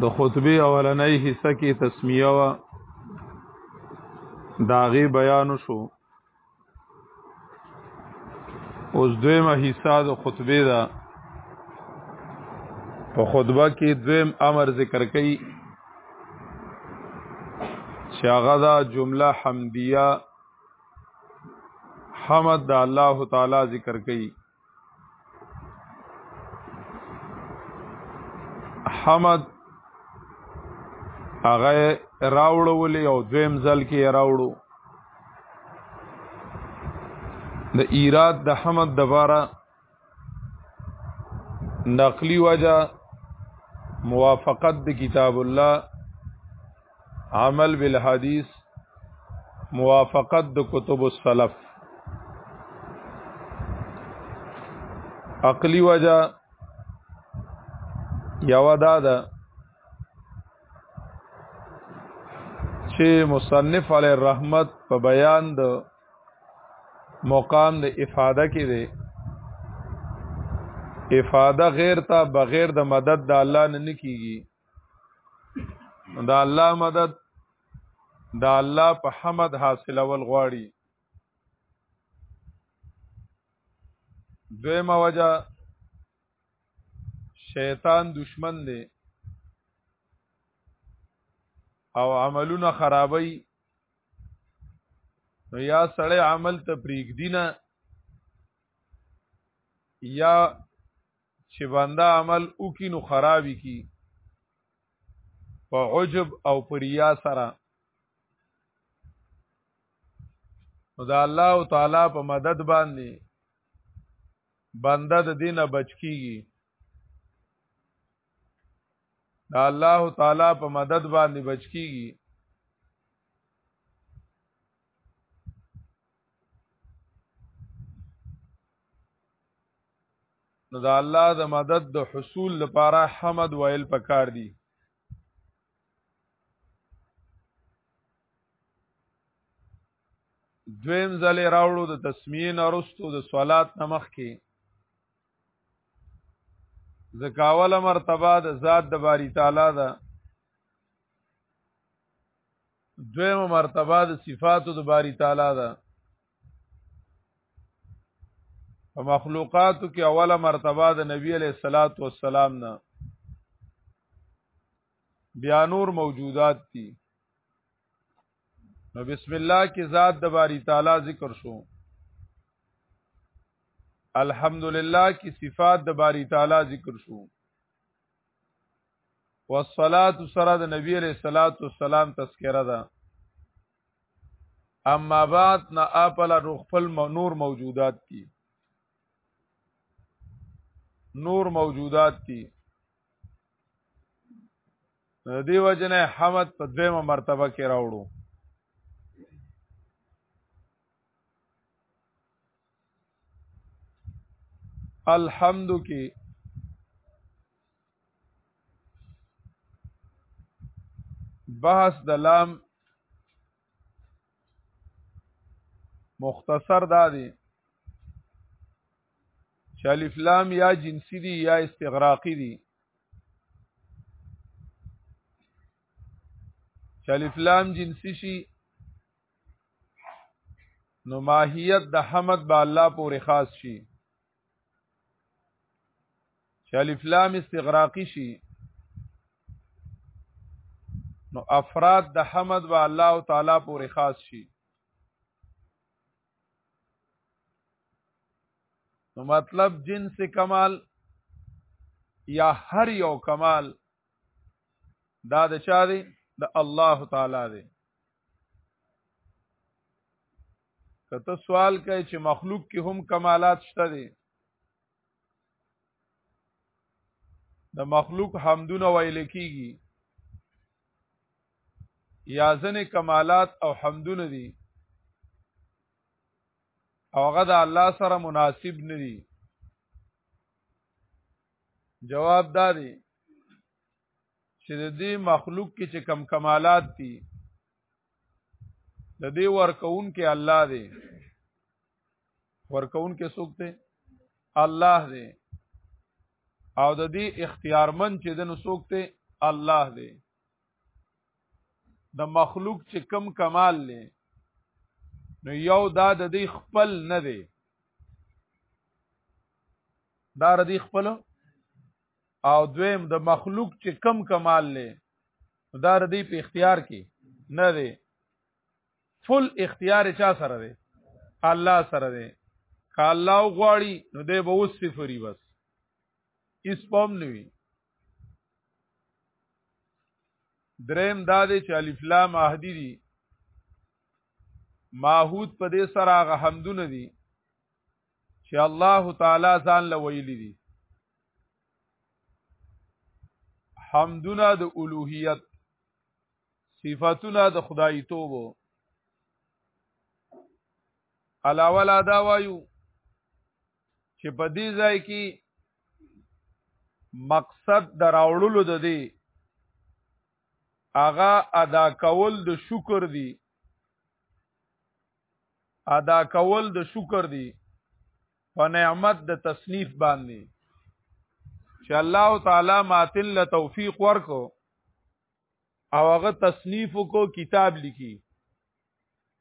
د خطبه اولنۍ حصہ کې تسمیه وا داغه بیان شو اوس دویمه حصہ د خطبه دا په خطبه کې دویم امر ذکر کړي چې هغه دا جمله حمدیه حمد د الله تعالی ذکر کړي حمد هغه راوړو ولې او دویم ځل کې راوړو د ایراد د حمد د بارا نقلی وجه موافقت د کتاب الله عمل بالحدیث موافقت د کتب السلف عقلی وجه یو دا ده چې مصنف علی رحمت په بیان د مقام د افاده کې دی افاده غیر تا بغیر د مدد د الله نه نکیږي دا الله مدد دا الله په حمد حاصلول غواړي دویمه وجه شیطان دشمن دی او عملونه خرابوي نو یا سړی عمل ته پریږدي نه یا چې بنده عمل وکي نو خرابي کی په عجب او پریا سره نو دا الله تعالی په مدد باندې بنده د دینه بچ کیږي دا الله تعالی په مدد باندې بچ کیږي نو د الله د مدد د حصول لپاره حمد ویل پکار دي دویم ځل راوړو د تسمیه نرستو د صلات نمخ کې زکاوله مرتبه د ذات د باری تعالی ده دویم مرتبه د صفاتو د باری تعالی ده په مخلوقاتو کې اوله مرتبه د نبی علیہ الصلات والسلام نه بیا نور موجودات دي نو بسم الله کې ذات د باری تعالی ذکر شو الحمدلله کې صفات د باری تعالی ذکر شو والصلاه سره د نبی علیہ الصلات والسلام تذکرہ ده اما بعد نه اپل خپل نور موجودات دي نور موجودات دي دیو جنې حمد په دیمه مرتبه کې راوړو الحمد کې بحث د لام مختصر دا دی چې الف لام یا جنسی دی یا استغراقی دی چې الف لام جنسی شي نو ماهیت د حمد با الله پورې خاص شي چې الف لام استغراقی شي نو افراد د حمد و الله تعالی پورې خاص شي نو مطلب جنس کمال یا هر یو کمال دا د چا دی د الله تعالی دی کته سوال کوي چې مخلوق کې هم کمالات شته دي د مخلوق حمدونه ویل کیږي یا ځنې کمالات او حمدونه دي او هغه د الله سره مناسب نه دي جواب دا دی چې د دې مخلوق کې چې کم کمالات دي د دې ورکون کې الله دی ورکون کې څوک دی الله دی او د دې اختیارمن چې دنو څوک دی الله دی د مخلوق چې کم کمال لې نو یو دا د دې خپل نه دی دا ردی خپل او دویم د مخلوق چې کم کمال لې دا ردی په اختیار کې نه دی فل اختیار چا سره دی الله سره دی که الله غواړي نو دی به اوس صفری بس اس پوم نوي دریم دا دی چې الف لام احدی دی ماحود په دې سره هغه حمدونه دي چې الله تعالی ځان له ویلي دي حمدونه د الوهیت صفاتونه د خدای توبو علاوه لا دا وایو چې په دې ځای کې مقصد د راوړلو د دې هغه ادا کول د شکر دی ادا کول د شکر دی په نعمت د تصنیف باندې چې الله تعالی ماتل له توفیق ورکو او هغه تصنیف کو کتاب لیکي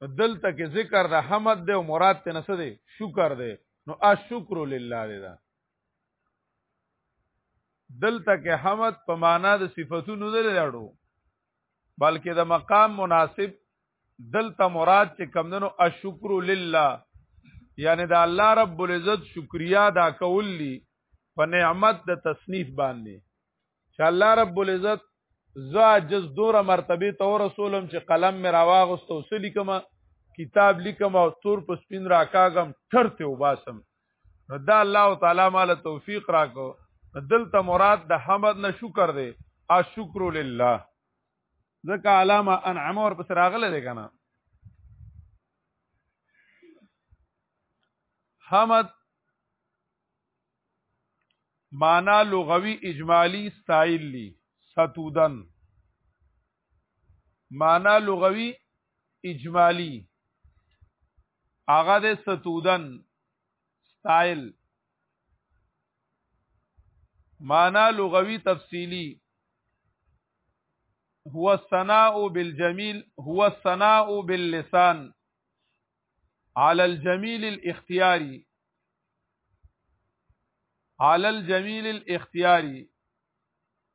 دلته کې ذکر د حمد دی او مراد ته نسه دی شکر دی نو الشکر لله دی دا دلته کې حمد په معنا د صفاتونو نه لري بلکې د مقام مناسب دلته مراد چې کمندنو الشکر لله یعنی د الله رب العزت شکریا دا کول لی په نعمت د تصنیف باندې چې الله رب العزت زا جز دوره مرتبه ته رسولم چې قلم می راواغستو سلی کما کتاب لیکم او تور په سپین راکاګم ترته وباسم نو دا الله تعالی مال توفیق راکو دلته مراد د حمد نه شکر دی الشکر لله ځکه علامه انعام ور پس راغله دی کنه حمد معنا لغوي اجمالی ستایل لی ستودن معنا لغوي اجمالی اغه د ستودن استایل معنا لغوي تفصیلی هو الثناء بالجميل هو الثناء باللسان على الجميل الاختياري على الجميل الاختياري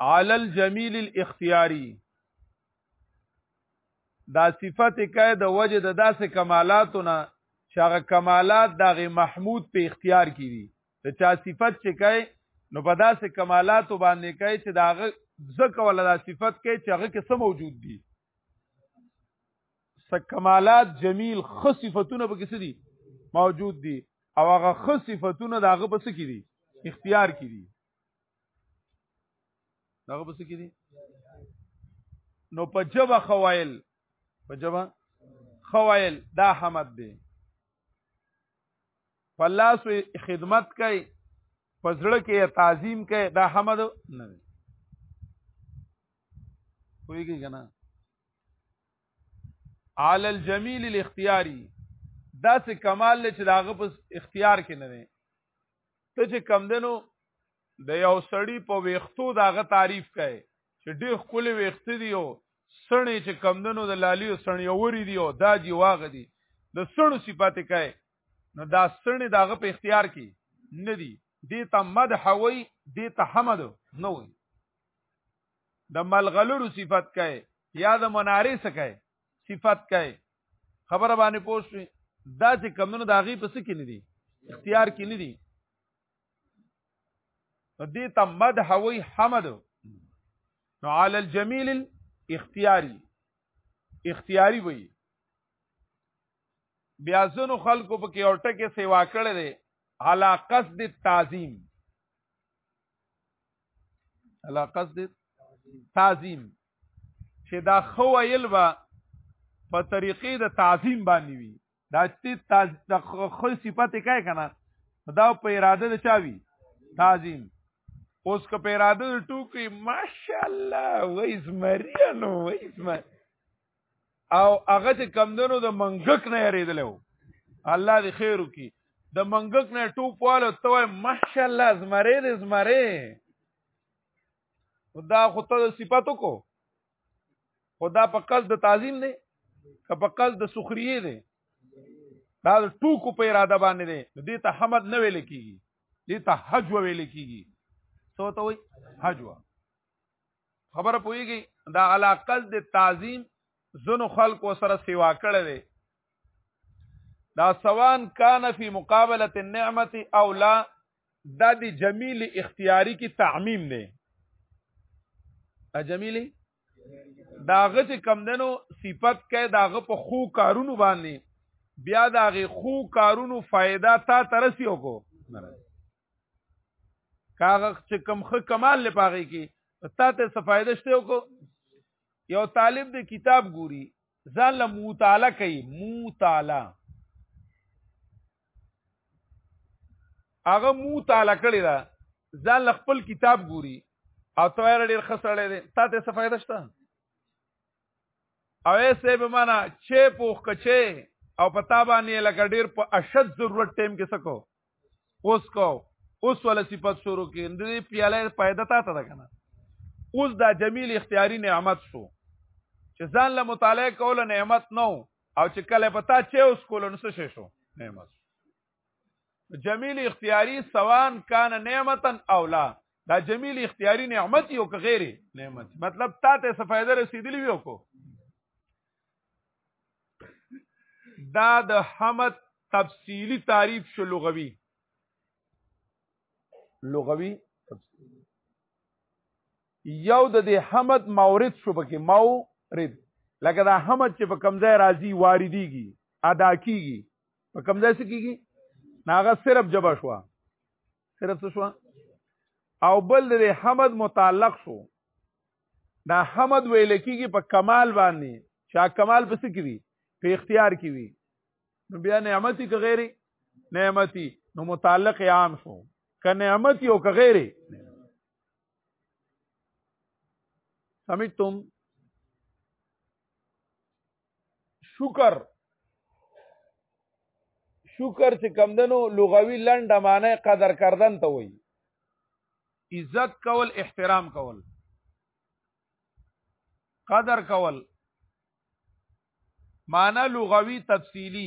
علی الجمیل الاختیاری دا صفت کای د وجه د داسې کمالاتونه چې هغه کمالات دغه محمود په اختیار کې دي د چا صفت چې کای نو په داسې کمالاتو باندې کای چې داغه ځکه ولا دا صفت کای چې هغه کې څه موجود دي څه کمالات جمیل خ صفاتونه په کې دي موجود دي او هغه خ صفاتونه داغه په څه کې دي اختیار کې دي دغه بس کې دي نو په جبه خوایل په جبه خوایل دا حمد دی په لاس خدمت کوي په زړه کې تعظیم کوي دا حمد نه دی پوهیږي کنه عال الجمیل الاختیاری دا سه کمال چې داغه په اختیار کې نه دی ته چې کم دنو د یو سړی په ویختو داغه تعریف کړي چې ډېر خولي ویخت دی او سړی چې کم دنو د لالی او سړی اوري دی او دا جی واغ دی د سړو صفات کړي نو دا سړی داغه په اختیار کې نه دی دې ته مدح وي دې ته حمد نه وي د ملغلرو صفت کوي یا د منارې سکه صفت کوي خبره باندې پوښتنه دا چې کمونو د هغې په څه کې نه دي اختیار کې نه دي نو دې ته مدح وی حمد نو علی الجمیل اختیاری اختیاری وی بیا ځنو خلکو په کې اورټه کې سیوا کړی دی علا قصد تعظیم علا قصد تعظیم چې دا خو ویل به په طریقې د تعظیم باندې وي دا چې د خو صفت کوي کنه دا په اراده د چاوي تعظیم اوس که په اراده د ټوکی ماشاءالله وای زمریانو وای زمر او هغه چې کمندونو د منګک نه یریدلو الله دې خیر وکي د منګک نه ټوپ واله ته وای ماشاءالله زمری دې زمری دا خو ته صفاتو کو خدا په قصد د تعظیم دی که په قصد د سخریه دی دا د ټوکو په اراده باندې دی دې ته حمد نه ویل کیږي دې ته حج ویل کیږي سو ته وای حج خبره پويږي دا علا قصد تعظیم زنو خلق و سره سیوا کړی دی دا سوان کان فی مقابله النعمت او لا دا د جمیل اختیاری کی تعمیم نه جمیل داغه چې کم دنو صفت کې داغه په خو کارونو باندې بیا داغه خو کارونو فائدہ تا ترسیو کو کاغه چې کم خ کمال لپاره کې تا ته څه فائدہ شته کو یو طالب د کتاب ګوري ځان له مطالعه کوي مطالعه هغه مطالعه کړی دا ځان له خپل کتاب ګوري او ته یې ډېر خسړې دي تا ته څه فائدہ شته او ایسه به معنا چې پوخ کچې او پتا باندې لکه ډېر په اشد ضرورت ټیم کې سکو اوس کو اوس ول صفات شروع کې اندې پیاله پیدا تا ته کنه اوس دا جمیل اختیاري نعمت شو چې ځان له مطالعه کول نعمت نو او چې کله پتا چې اوس کول نو څه شو نعمت جمیل اختیاري سوان کان نعمتا او لا دا جمیل اختیاري نعمت یو که غیر نعمت مطلب تا ته څه فائدہ رسیدلی ویو کو دا د حمد تفصیلی تعریف شو لغوي لغوي تفصیلی یو د دې حمد مورد شو پکې مورد لکه دا حمد چې په کمزای راځي واردېږي ادا کیږي په کمزای څه کیږي ناغه صرف جبا شو صرف څه شو او بل د حمد متعلق شو دا حمد ویل کېږي په کمال باندې چا کمال پس کې وي په اختیار کې وي نو بیا نعمتي که غیري نعمتي نو متعلق عام شو که نعمتي او که غیري سمجتم شکر شکر چې کمدنو لغوي لنډه معنی قدر کردن ته وایي عزت کول احترام کول قدر کول معنی لغوي تفصیلی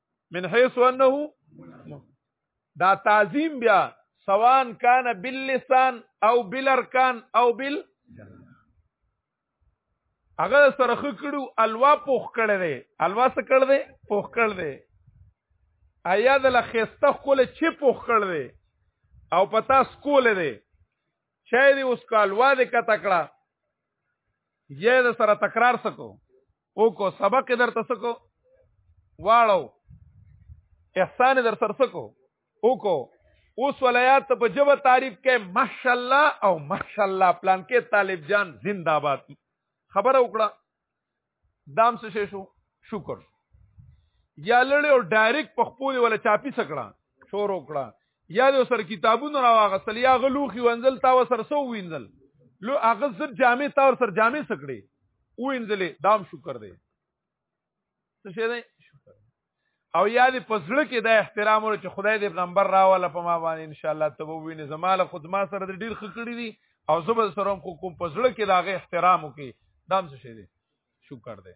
من حيث انه دا تعظیم بیا سوان کان باللسان او بالارکان او بال هغه سره خکړو الوا پوخ کړه دی الوا څه کړه دی پوخ کړه دی ایا د لخسته کول چې پوخ کړه دی او پتا سکول دی شاید اوس کالوا دې کته کړه یې د سره تکرار سکو او کو سبق در تسکو واړو احسان در سر سکو او کو اوس ولایات په جبه تعریف کې ماشاءالله او ماشاءالله پلان کې طالب جان زنده باد خبره وکړه دام څه شو شکر یا لړې او ډایرک په خپل ولا چاپی سکړه شور وکړه یا د سر کتابونو راوغسل یا غلوخي وانزل تا وسر سو وینزل لو هغه زر جامع تا ور سر جامع سکړي وینزلې دام شکر دی څه شي دی او یا دې پسړه کې د احترام ور چې خدای دې پیغمبر راواله په ما باندې ان شاء الله ته ووینې زماله خود ما سره ډیر خکړې دي او زبر سره کوم پسړه کې داغه احترام وکي دام څه شي دی شکر دی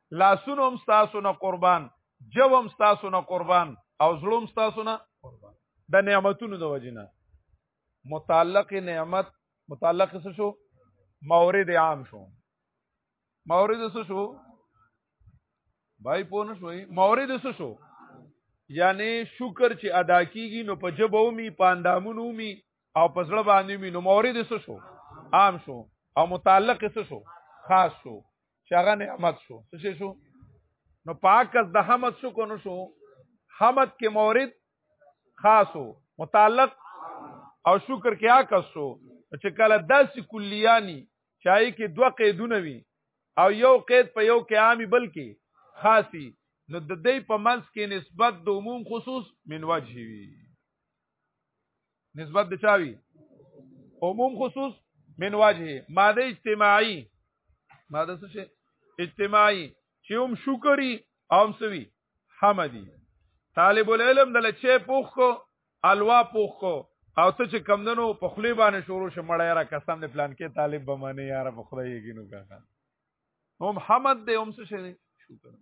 لاسونه هم تاسو نه قربان جو هم تاسو نه قربان او زړه هم تاسو نه قربان د نعمتونو د وجنه متعلق نعمت متعلق څه شو مورد عام شو مورد څه شو بای پوه نه شوي مورد څه شو یعنی شکر چې ادا کیږي نو په جبه ومي په اندامونو ومي او په زړه باندې وي نو مورد څه شو عام شو او متعلق څه شو خاص شو چې هغه نعمت شو څه شو نو پاکس د حمد شو کو نو شو حمد کې مورد خاص او متعلق او شکر کې عکس شو چې کله داسې کلیانی چای کې دوه قیدونه وي او یو قید په یو کې عامي بلکې خاصي نو د دې په منځ کې نسبت د عموم خصوص من وجه وي نسبت د چاوي عموم خصوص من وجه ماده اجتماعي ماده څه شي اجتماعي چې هم شکري او هم سوي حمدي طالب العلم د لچې پوخ کو الوا پوخ کو او ته چې کمندنو په خلی باندې شروع شې مړای را قسم نه پلان کې طالب به معنی یار په خدای یې ګینو کاکا هم حمد دې هم څه شي شکر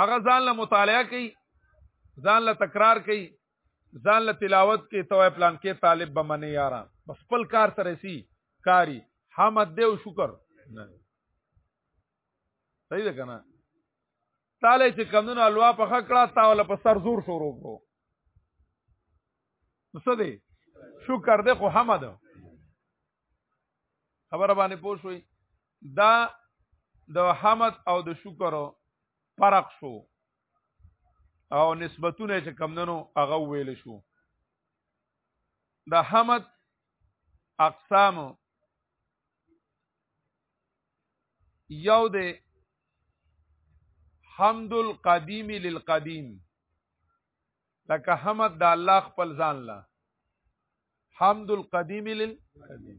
هغه ځان له مطالعه کوي ځان له تکرار کوي ځان له تلاوت کوي توه پلان کې طالب به منی یارا بس خپل کار سره سي کاری حمد دی او شکر نه صحیح ده کنه تاله چې کمونو الوا په خکړه تاول په سر زور شروع کو څه دی شکر دی خو حمد خبره باندې پوښوي دا د حمد او د شکر فرق شو او نسبتونه چې کمندنو هغه ویل شو د حمد اقسام یو د حمد القدیم للقدیم لکه حمد د الله خپل ځان له حمد القدیم للقدیم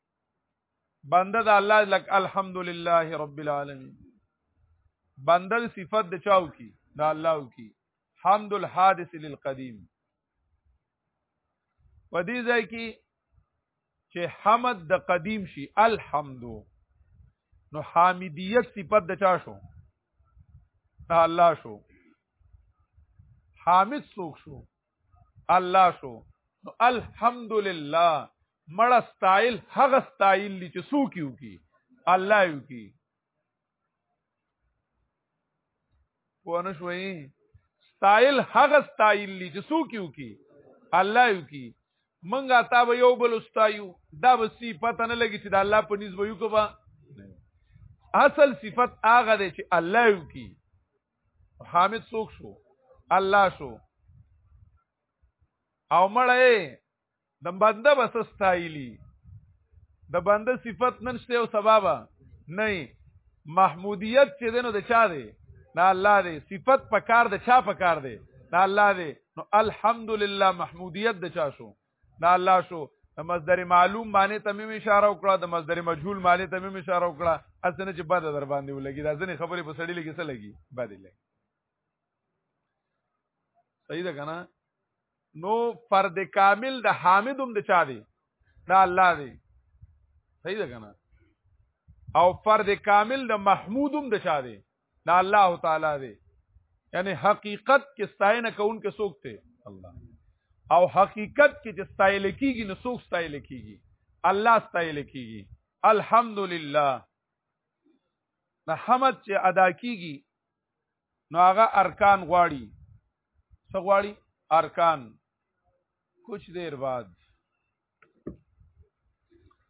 بنده د الله لک الحمدلله رب العالمین بنده صفت د چاو کی د الله کی حمد الحادث للقدیم په دې ځای کې چې حمد د قدیم شي الحمد نو حامدیت صفت د چا شو د الله شو حامد څوک شو الله شو نو الحمدلله مړ استایل هغه استایل چې څوک یو کی الله یو کی پونه شوي استایل هغه استایل چې څوک یو کی الله یو کی منګه تا به یو بل استایو دا به سی پته نه لګی چې د الله په نسبت یو کوبا اصل صفت هغه دی چې الله یو کی حامد څوک شو الله شو او مړې د بنده بس ستایلی د بنده صفت نشته او سبب نه محمودیت چې دینو د چا دی نه الله دی صفت پکار د چا پکار دی نه الله دی نو الحمدلله محمودیت د چا شو دا الله شو د مصدر معلوم معنی ته مې اشاره وکړه د مصدر مجهول معنی ته مې اشاره وکړه اسنه چې بد در باندې ولګي دا ځنې خبرې په سړی لګي څه لګي بد لګي صحیح ده کنه نو فرد کامل د حامدوم د چا دی دا الله دی صحیح ده کنه او فرد کامل د محمودوم د چا دی دا الله تعالی دی یعنی حقیقت کې ستاینه کون کې څوک دی الله او حقیقت کې چې ستایل کیږي نو څوک ستایل کیږي الله ستایل کیږي الحمدلله نه حمد چې ادا کیږي نو هغه ارکان غواړي څه غواړي ارکان کچھ دیر بعد